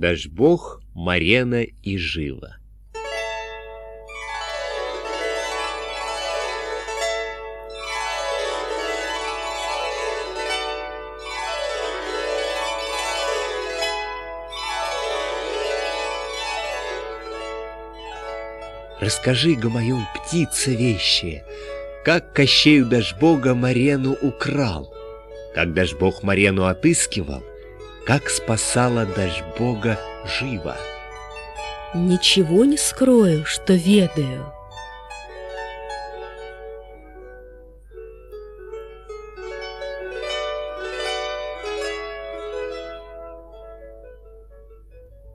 Даж бог, Марена и Жива. Расскажи, Гамаюн, птица вещая, как Кощею Дашбога Марену украл, как Дашбог Марену отыскивал, как спасала Дашбога жива. Ничего не скрою, что ведаю.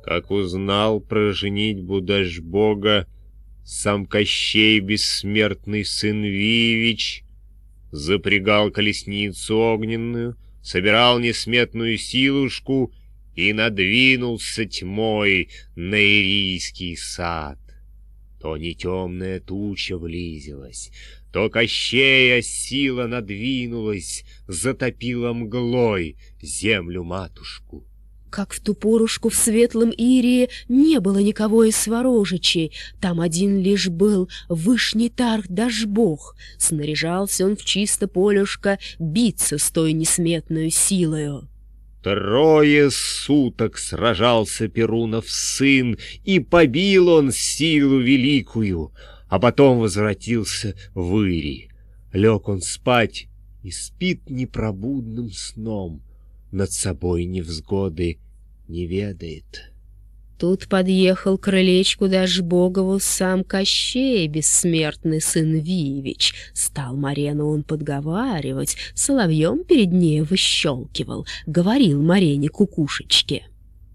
Как узнал про женитьбу Дашбога, сам Кощей, бессмертный сын Вивич, запрягал колесницу огненную, собирал несметную силушку и надвинулся тьмой на Ирийский сад. То не темная туча влизилась, то Кощея сила надвинулась, затопила мглой землю-матушку как в ту порушку в светлом Ирии не было никого из сворожичей, там один лишь был вышний тарх Дашбог, снаряжался он в чисто полюшко биться с той несметную силою. Трое суток сражался Перунов сын, и побил он силу великую, а потом возвратился в Ири. Лег он спать и спит непробудным сном, над собой невзгоды не ведает. Тут подъехал к крылечку Дашбогову сам Кощей, бессмертный сын Вивич. Стал Марену он подговаривать, соловьем перед ней выщелкивал, говорил Марене кукушечке.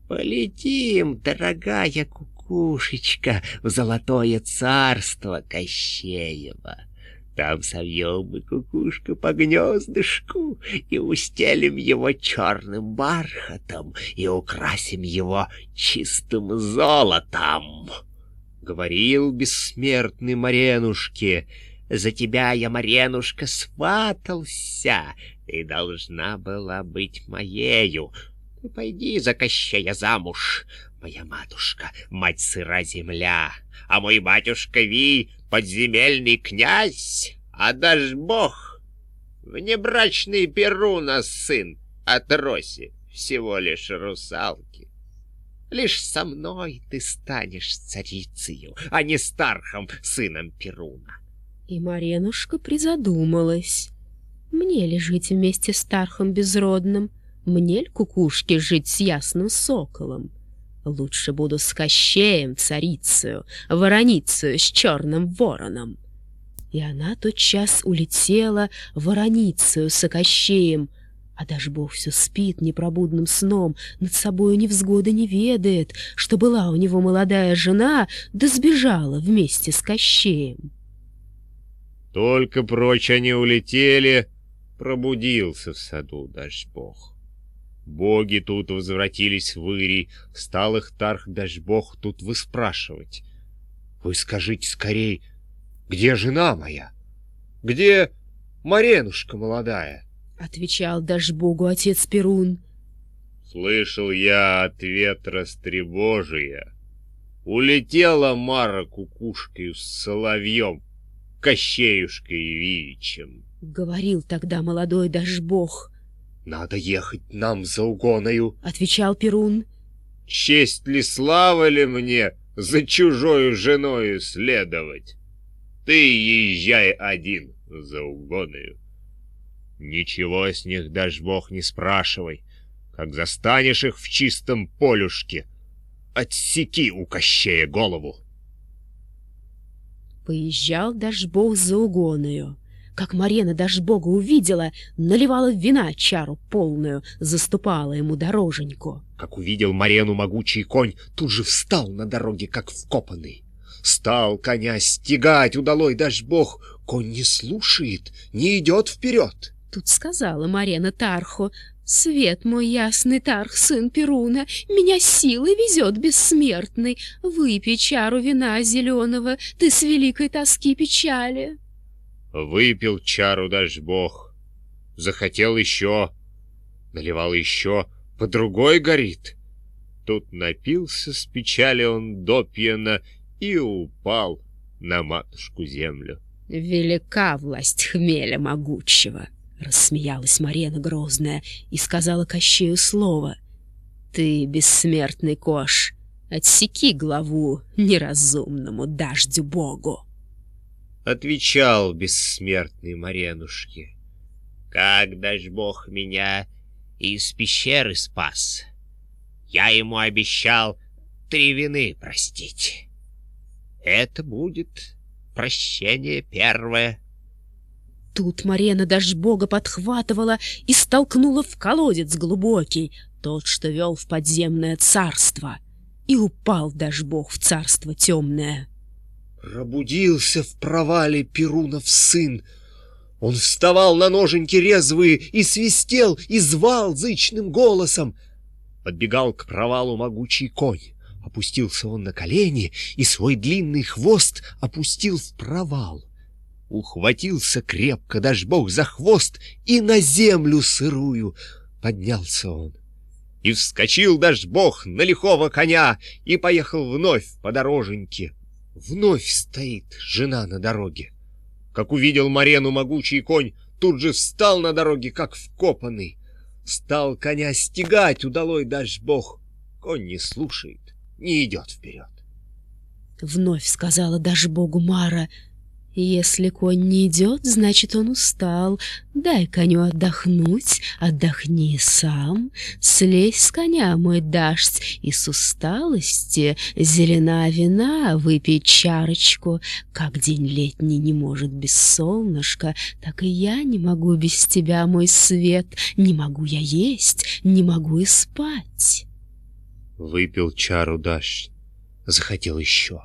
«Полетим, дорогая кукушечка, в золотое царство Кощеева». Там совьем мы кукушка по гнездышку и устелим его черным бархатом и украсим его чистым золотом. Говорил бессмертный Маренушке, за тебя я, Маренушка, сватался, и должна была быть моею. Пойди за Кощея замуж, моя матушка, мать сыра земля, а мой батюшка Ви подземельный князь, а даже бог, внебрачный Перуна сын от Роси, всего лишь русалки. Лишь со мной ты станешь царицею, а не стархом, сыном Перуна. И Маренушка призадумалась. Мне ли жить вместе с Тархом безродным? Мне ли кукушке жить с ясным соколом? Лучше буду с Кощеем царицею, вороницею с черным вороном. И она тот час улетела вороницею с Кощеем, а даже Бог все спит непробудным сном, над собою невзгоды не ведает, что была у него молодая жена, да сбежала вместе с Кощеем. Только прочь они улетели, пробудился в саду даже Бог. Боги тут возвратились в Ири, стал их Тарх Дашбог тут выспрашивать. Вы скажите скорей, где жена моя? Где Маренушка молодая? Отвечал Дашбогу отец Перун. Слышал я ответ растревожия. Улетела Мара кукушкой с соловьем, Кощеюшкой и Вивичем. Говорил тогда молодой Дашбог. «Надо ехать нам за угоною», — отвечал Перун. «Честь ли, слава ли мне за чужою женою следовать? Ты езжай один за угоною. Ничего с них даже бог не спрашивай, как застанешь их в чистом полюшке. Отсеки у Кощея голову». Поезжал даже бог за угоною. Как Марена даже Бога увидела, наливала вина чару полную, заступала ему дороженьку. Как увидел Марену могучий конь, тут же встал на дороге, как вкопанный. Стал коня стегать удалой даже Бог. Конь не слушает, не идет вперед. Тут сказала Марена Тарху, «Свет мой ясный Тарх, сын Перуна, меня силой везет бессмертный. Выпей чару вина зеленого, ты с великой тоски печали». Выпил чару даже бог. Захотел еще. Наливал еще. По другой горит. Тут напился с печали он допьяно и упал на матушку землю. «Велика власть хмеля могучего!» — рассмеялась Марена Грозная и сказала Кощею слово. «Ты, бессмертный кош, отсеки главу неразумному дождю богу!» Отвечал бессмертный Маренушке. «Как дашь бог меня из пещеры спас, я ему обещал три вины простить. Это будет прощение первое. Тут Марена даже бога подхватывала и столкнула в колодец глубокий, тот, что вел в подземное царство, и упал даже бог в царство темное. Пробудился в провале Перунов сын. Он вставал на ноженьки резвые и свистел, и звал зычным голосом — Подбегал к провалу могучий конь. Опустился он на колени и свой длинный хвост опустил в провал. Ухватился крепко, даже бог за хвост, и на землю сырую поднялся он. И вскочил даже бог на лихого коня и поехал вновь по дороженьке. Вновь стоит жена на дороге. Как увидел Марену могучий конь, тут же встал на дороге, как вкопанный. Стал коня стегать, удалой дашь бог. Конь не слушает, не идет вперед. Вновь сказала даже богу Мара — если конь не идет, значит, он устал. Дай коню отдохнуть, отдохни сам. Слезь с коня, мой дождь, и с усталости зелена вина выпей чарочку. Как день летний не может без солнышка, так и я не могу без тебя, мой свет. Не могу я есть, не могу и спать. Выпил чару дождь, захотел еще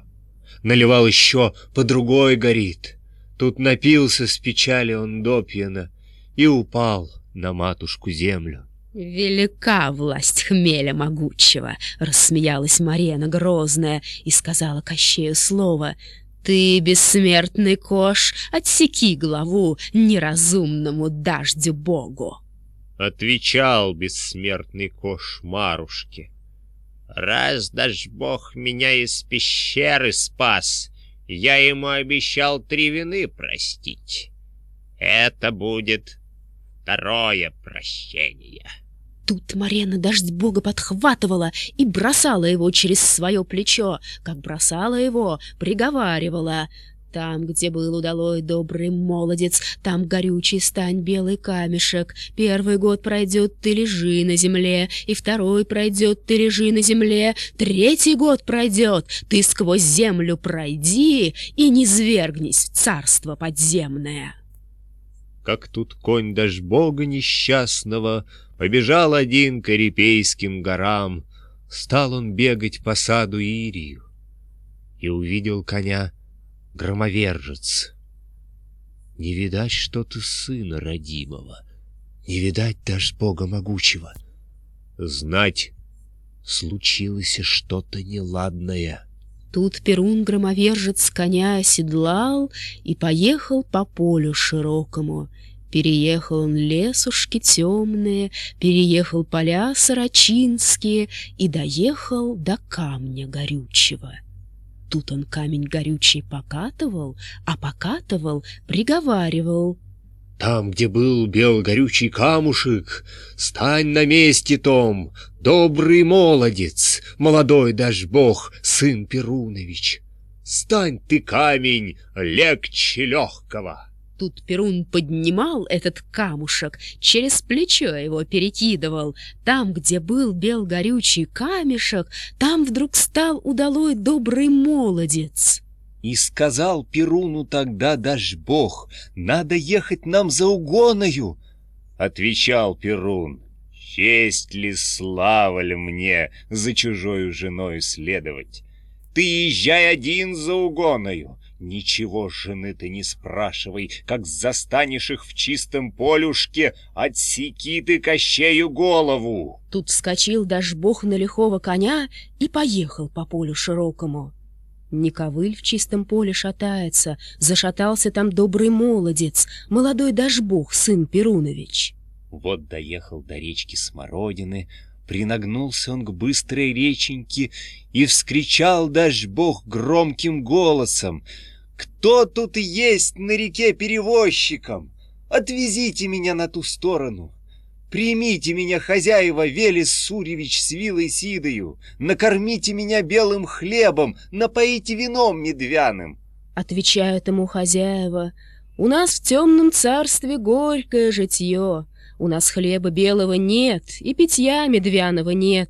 наливал еще, по другой горит. Тут напился с печали он допьяно и упал на матушку землю. «Велика власть хмеля могучего!» — рассмеялась Марена Грозная и сказала Кощею слово. «Ты, бессмертный кош, отсеки главу неразумному дождю богу!» Отвечал бессмертный кош Марушке. Раз даже Бог меня из пещеры спас, я ему обещал три вины простить. Это будет второе прощение. Тут Марена дождь бога подхватывала и бросала его через свое плечо, как бросала его, приговаривала — там, где был удалой добрый молодец, там горючий стань белый камешек. Первый год пройдет, ты лежи на земле, и второй пройдет, ты лежи на земле. Третий год пройдет, ты сквозь землю пройди и не звергнись в царство подземное. Как тут конь даже бога несчастного побежал один к Эрипейским горам, стал он бегать по саду Ирию и увидел коня громовержец. Не видать что-то сына родимого, не видать даже Бога могучего. Знать, случилось что-то неладное. Тут Перун громовержец коня оседлал и поехал по полю широкому. Переехал он лесушки темные, переехал поля сорочинские и доехал до камня горючего. Тут он камень горючий покатывал, а покатывал, приговаривал. Там, где был бел горючий камушек, Стань на месте том, добрый молодец, Молодой дашь бог, сын Перунович. Стань ты, камень, легче легкого. Тут Перун поднимал этот камушек, через плечо его перекидывал. Там, где был бел горючий камешек, там вдруг стал удалой добрый молодец. И сказал Перуну тогда даже Бог, надо ехать нам за угоною. Отвечал Перун, честь ли, слава ли мне за чужою женой следовать? Ты езжай один за угоною, Ничего жены ты не спрашивай, как застанешь их в чистом полюшке, отсеки ты Кощею голову. Тут вскочил даже бог на лихого коня и поехал по полю широкому. Не ковыль в чистом поле шатается, зашатался там добрый молодец, молодой даже бог, сын Перунович. Вот доехал до речки Смородины, Принагнулся он к быстрой реченьке и вскричал даже бог громким голосом. «Кто тут есть на реке перевозчиком? Отвезите меня на ту сторону!» Примите меня, хозяева, Велес Суревич с вилой Сидою, накормите меня белым хлебом, напоите вином медвяным. Отвечают ему хозяева, у нас в темном царстве горькое житье, у нас хлеба белого нет и питья медвяного нет,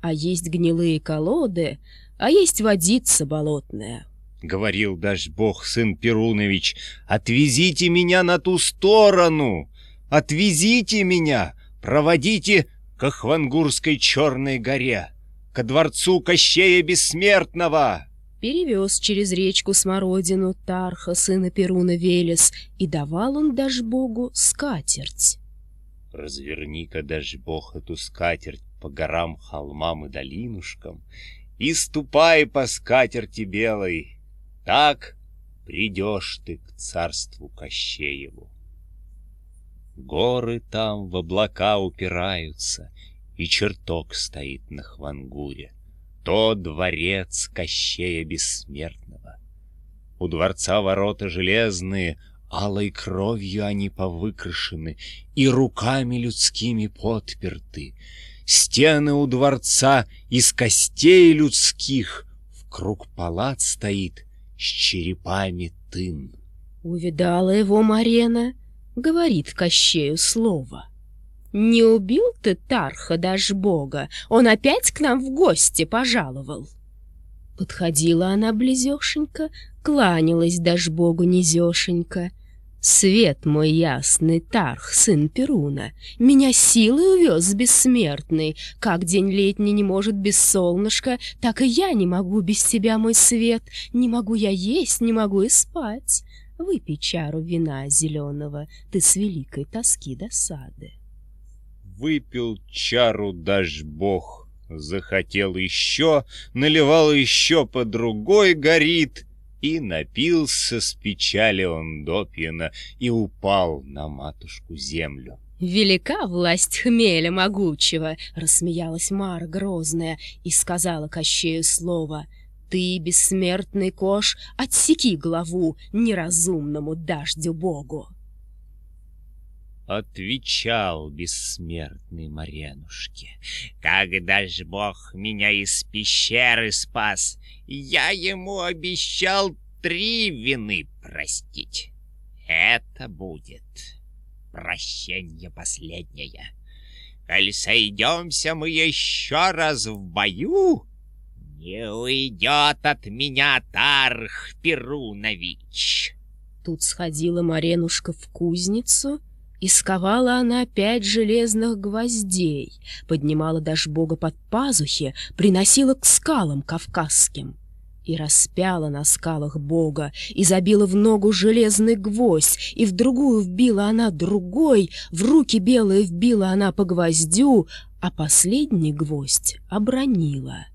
а есть гнилые колоды, а есть водица болотная. Говорил даже бог сын Перунович, отвезите меня на ту сторону, отвезите меня, проводите к Ахвангурской Черной горе, ко дворцу Кощея Бессмертного перевез через речку Смородину Тарха, сына Перуна Велес, и давал он даже богу скатерть. Разверни-ка даже бог эту скатерть по горам, холмам и долинушкам, и ступай по скатерти белой, так придешь ты к царству Кощееву. Горы там в облака упираются, и чертог стоит на Хвангуре то дворец Кощея Бессмертного. У дворца ворота железные, алой кровью они повыкрашены и руками людскими подперты. Стены у дворца из костей людских, в круг палат стоит с черепами тын. Увидала его Марена, говорит Кощею слово — «Не убил ты Тарха бога, Он опять к нам в гости пожаловал!» Подходила она близешенько, кланялась богу низешенько. «Свет мой ясный, Тарх, сын Перуна, Меня силой увез бессмертный, Как день летний не может без солнышка, Так и я не могу без тебя, мой свет, Не могу я есть, не могу и спать. Выпей чару вина зеленого, Ты с великой тоски досады» выпил чару даже бог. Захотел еще, наливал еще по другой, горит, и напился с печали он допьяно и упал на матушку землю. «Велика власть хмеля могучего!» — рассмеялась Мара грозная и сказала Кощею слово — ты, бессмертный кош, отсеки главу неразумному дождю богу. Отвечал бессмертный Маренушке. Когда ж Бог меня из пещеры спас, я ему обещал три вины простить. Это будет прощение последнее. Коль сойдемся мы еще раз в бою, не уйдет от меня Тарх Перунович. Тут сходила Маренушка в кузницу — и сковала она пять железных гвоздей, поднимала даже бога под пазухи, приносила к скалам кавказским. И распяла на скалах бога, и забила в ногу железный гвоздь, и в другую вбила она другой, в руки белые вбила она по гвоздю, а последний гвоздь обронила.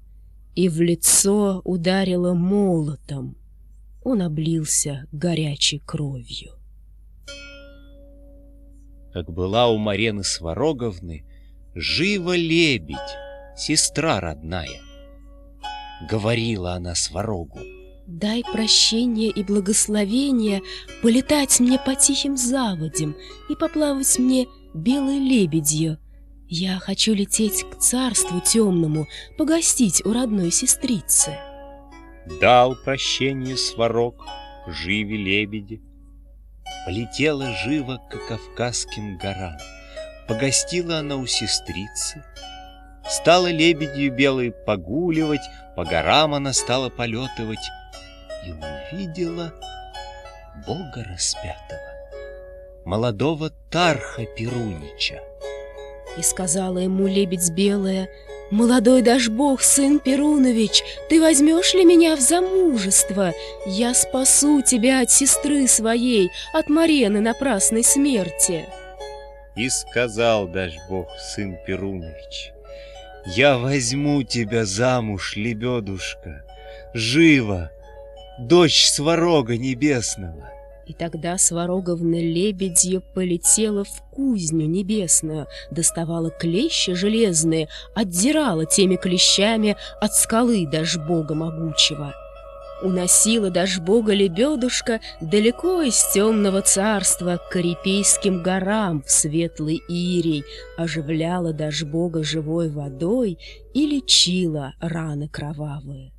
И в лицо ударила молотом. Он облился горячей кровью как была у Марены Свароговны, жива лебедь, сестра родная. Говорила она Сварогу. Дай прощение и благословение Полетать мне по тихим заводям И поплавать мне белой лебедью. Я хочу лететь к царству темному, Погостить у родной сестрицы. Дал прощение Сварог, живи лебеди, Полетела живо к Кавказским горам. Погостила она у сестрицы. Стала лебедью белой погуливать, По горам она стала полетывать И увидела Бога распятого, Молодого Тарха Перунича. И сказала ему лебедь белая, «Молодой дашь бог, сын Перунович, ты возьмешь ли меня в замужество? Я спасу тебя от сестры своей, от Марены напрасной смерти». И сказал дашь бог, сын Перунович, «Я возьму тебя замуж, лебедушка, живо, дочь сварога небесного». И тогда Свароговна лебедья полетела в кузню небесную, доставала клещи железные, отдирала теми клещами от скалы даже бога могучего. Уносила даже бога лебедушка далеко из темного царства к Карипейским горам в светлый Ирий, оживляла даже бога живой водой и лечила раны кровавые.